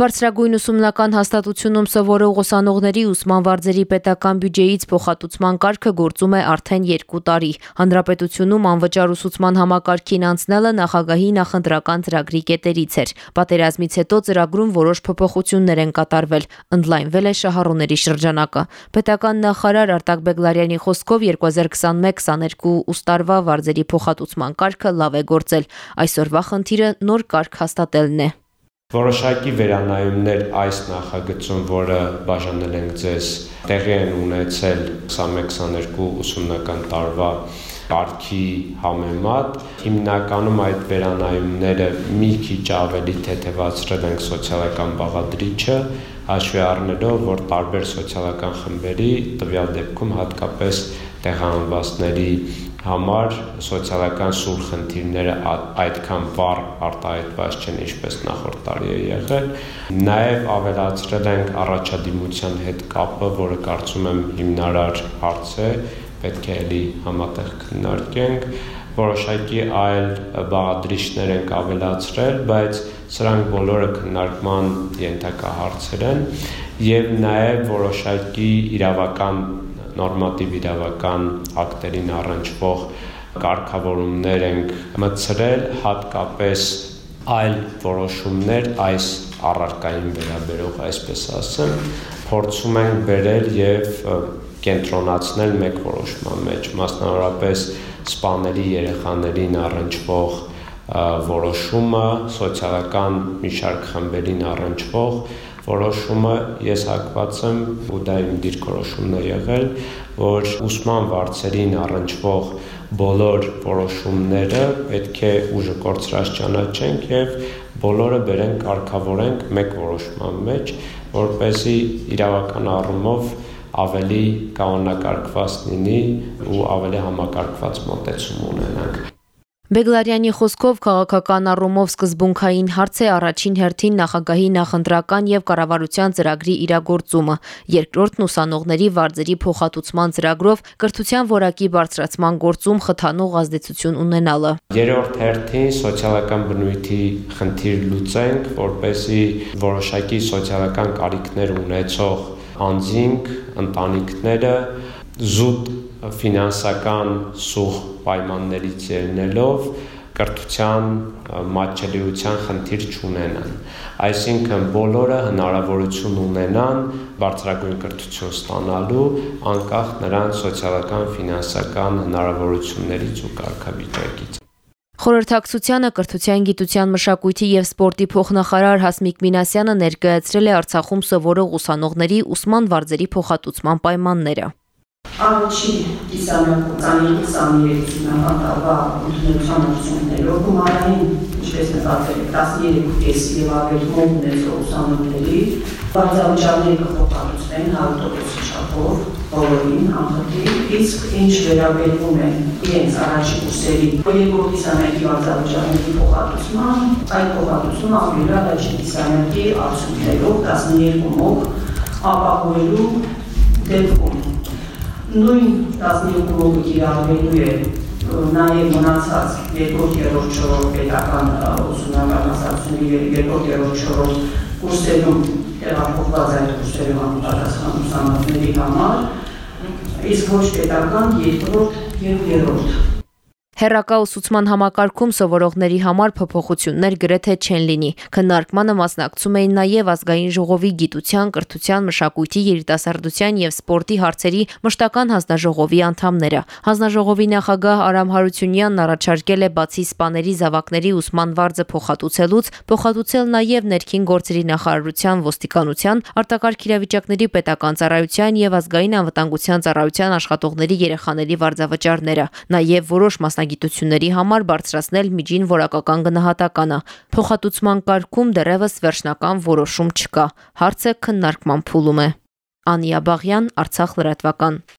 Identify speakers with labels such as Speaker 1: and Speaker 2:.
Speaker 1: Բարձրագույն ուսումնական հաստատությունում սովորող ուսանողների ուսման վարձերի պետական բյուջեից փոխհատուցման կարգը գործում է արդեն 2 տարի։ Հանրապետությունում անվճար ուսուցման համակարգին անցնելը նախագահի նախընտրական ծրագրի կետերից էր։ Պատերազմից հետո ծրագրում որոշ փոփոխություններ են կատարվել, ընդլայնվել է շահառուների շրջանակը։ Պետական նախարար Արտակ Բեգլարյանի խոսքով 2021-22 ուստարվա վարձերի փոխհատուցման կարգը լավ է գործել։ Այսօրվա խնդիրը նոր կարգ հաստատելն է։
Speaker 2: Որոշակի վերանայումներ այս նախագծում, որը բաժանել ենք ձեզ, տեղի են ունեցել 21-22 ուսումնական տարվա կարգի համեմատ հիմնականում այդ վերանայումները մի քիչ ավելի թեթևացրել ենք սոցիալական բաղադրիչը հաշվի առնելով որ տարբեր սոցիալական խմբերի տվյալ դեպքում հատկապես տեղահանվածների համար սոցիալական սուր խնդիրները այդքան վառ արտահայտված չեն, ինչպես նախորդ տարի է եղել։ Նաև ավելացրել ենք առաջադիմության հետ կապը, որը կարծում եմ հիմնարար հարց է, պետք է էլի համատեղ քննարկենք որոշակի այլ բաղադրիչներ ենք ավելացրել, բայց սրանք բոլորը քննարկման ենթակա հարցեր են եւ նաեւ որոշակի իրավական նորմատիվ իրավական ակտերին առնչվող կարգավորումներ ենք մտցրել հատկապես այլ որոշումներ այս առարկային վերաբերող այսպես ասեմ փորձում ենք բերել եւ կենտրոնացնել մեկ որոշման մեջ մասնավորապես սպաների երեխաներին առնչվող որոշումը սոցիալական մի շարք խմբերին առնչվող որոշումը ես հակված եմ ու դա իմ դիրքորոշումն է եղել, որ ուսման վարձերին առնչվող բոլոր որոշումները պետք է ուժը կորցրած ճանաչենք եւ բոլորը բերենք կարգավորենք մեկ որոշման մեջ, որ เป զի իրավական առումով ավելի կանոնակարգված լինի ու ավելի համակարգված մոտեցում ունենանք։
Speaker 1: Բեգլարյանի խոսքով քաղաքական առումով սկզբունքային հարց է առաջին հերթին նախագահի նախընտրական եւ կառավարության ծրագրի իրագործումը, երկրորդն ուսանողների վարձերի փոխհատուցման ծրագրով կրթության որակի բարձրացման գործում խթանող ազդեցություն ունենալը։
Speaker 2: Երրորդ հերթին սոցիալական բնույթի խնդիր լուծենք, որպեսի որոշակի սոցիալական կարիքներ ունեցող անձինք, ընտանիքները զուտ ֆինանսական սուղ պայմաններից ելնելով կրթության մատչելիության խնդիր չունենան։ Այսինքն բոլորը հնարավորություն ունենան բարձրագույն կրթություն ստանալու անկախ նրանց սոցիալական, ֆինանսական հնարավորություններից ու կարգավիճակից։
Speaker 1: Խորհրդակցությանը կրթության, գիտության, մշակույթի եւ սպորտի փոխնախարար Հասմիկ Մինասյանը ներկայացրել է Արցախում սովորող ուսանողների ուսման վարձերի փոխհատուցման պայմանները
Speaker 3: առաջին կիսամյակության 23-ական տարվա ընդունելության արդյունքներով գումարային, ինչպես նկատվել է, 13.5 եւ ավելի մոտ ունեցող ուսանողների բարձավճարները կփոխանցվեն 100% չափով բոլորին անխտիր, իսկ ինչ վերաբերվում է իրենց առաջին կուրսերի երկրորդ կիսամյակի բարձավճարների փոխհատուցման, այդ փոխհատուցումը ամենը առաջին կիսամյակի արդյունքներով 12 մոտ ապահովելու դեպքում նույն 12 ռուբլի կիրառվելու է նաև մնացած երկրորդ երրորդ չորրորդ պետական ուսումնական հասարակությունների երկրորդ երրորդ չորրորդ կուրսերում տեղափոխված այդ կուրսերում համապատասխան ուսանողների համար իսկ ոչ պետական երկրորդ եւ երրորդ
Speaker 1: Հերակա ուսուցման համակարգում սովորողների համար փոփոխություններ գրեթե չեն լինի։ Քննարկմանը մասնակցում էին նաև ազգային ժողովի գիտության, կրթության, մշակույթի, երիտասարդության եւ սպորտի հարցերի մշտական հանձնաժողովի անդամները։ Հանձնաժողովի նախագահ Արամ Հարությունյանն առաջարկել է բացի սպաների զավակների ուսման վարձը փոխհատուցելուց, փոխհատուցել նաև ներքին գործերի նախարարության, ոստիկանության, արտակարգ իրավիճակների պետական ծառայության եւ ազգային անվտանգության ծառայության աշխատողների երեխաների վարձավճարները։ Նաև որոշ մասնագետ մասնագիտությունների համար բարձրացնել միջին որակական գնահատականը։ Փոխհատուցման կարգում դեռևս վերջնական որոշում չկա։ Հարցը քննարկման փուլում է։ Անիա Բաղյան, Արցախ լրատվական։